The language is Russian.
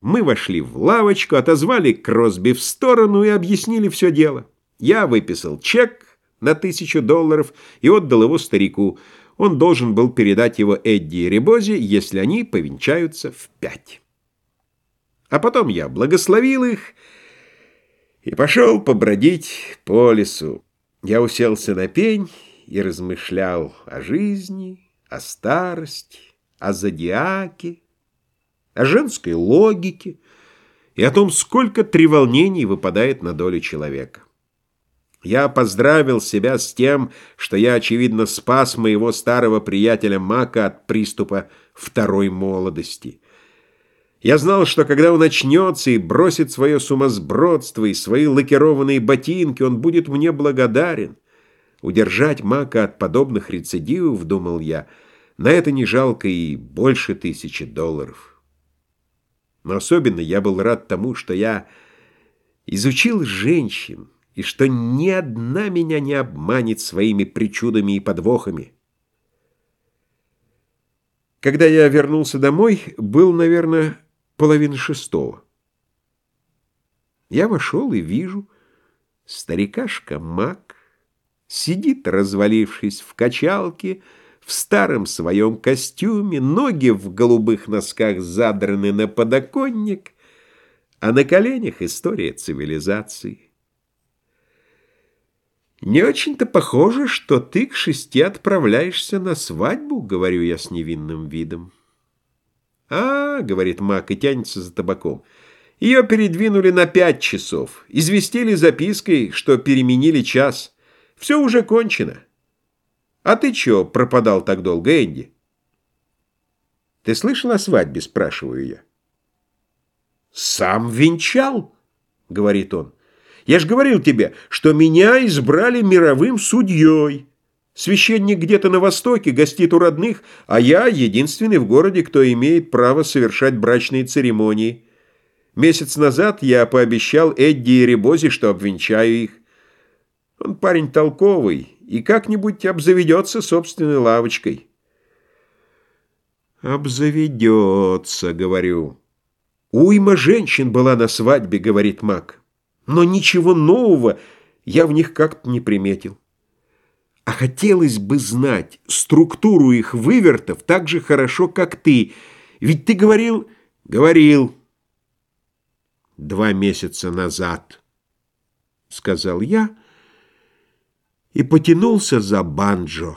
Мы вошли в лавочку, отозвали Кросби в сторону и объяснили все дело. Я выписал чек на тысячу долларов и отдал его старику. Он должен был передать его Эдди и Ребозе, если они повенчаются в пять. А потом я благословил их и пошел побродить по лесу. Я уселся на пень и размышлял о жизни, о старости, о зодиаке, о женской логике и о том, сколько треволнений выпадает на долю человека. Я поздравил себя с тем, что я, очевидно, спас моего старого приятеля Мака от приступа второй молодости. Я знал, что когда он очнется и бросит свое сумасбродство и свои лакированные ботинки, он будет мне благодарен. Удержать Мака от подобных рецидивов, думал я, на это не жалко и больше тысячи долларов. Но особенно я был рад тому, что я изучил женщин, и что ни одна меня не обманет своими причудами и подвохами. Когда я вернулся домой, был, наверное, половина шестого. Я вошел и вижу, старикашка Мак сидит, развалившись в качалке, в старом своем костюме, ноги в голубых носках задраны на подоконник, а на коленях история цивилизации. «Не очень-то похоже, что ты к шести отправляешься на свадьбу», — говорю я с невинным видом. «А, — говорит Мак и тянется за табаком, — ее передвинули на пять часов, известили запиской, что переменили час. Все уже кончено. А ты чё пропадал так долго, Энди?» «Ты слышал о свадьбе?» — спрашиваю я. «Сам венчал?» — говорит он. «Я ж говорил тебе, что меня избрали мировым судьей». Священник где-то на востоке, гостит у родных, а я единственный в городе, кто имеет право совершать брачные церемонии. Месяц назад я пообещал Эдди и Ребози, что обвенчаю их. Он парень толковый и как-нибудь обзаведется собственной лавочкой. «Обзаведется», — говорю. «Уйма женщин была на свадьбе», — говорит Мак. «Но ничего нового я в них как-то не приметил». А хотелось бы знать структуру их вывертов так же хорошо, как ты. Ведь ты говорил... Говорил. Два месяца назад, сказал я и потянулся за банджо.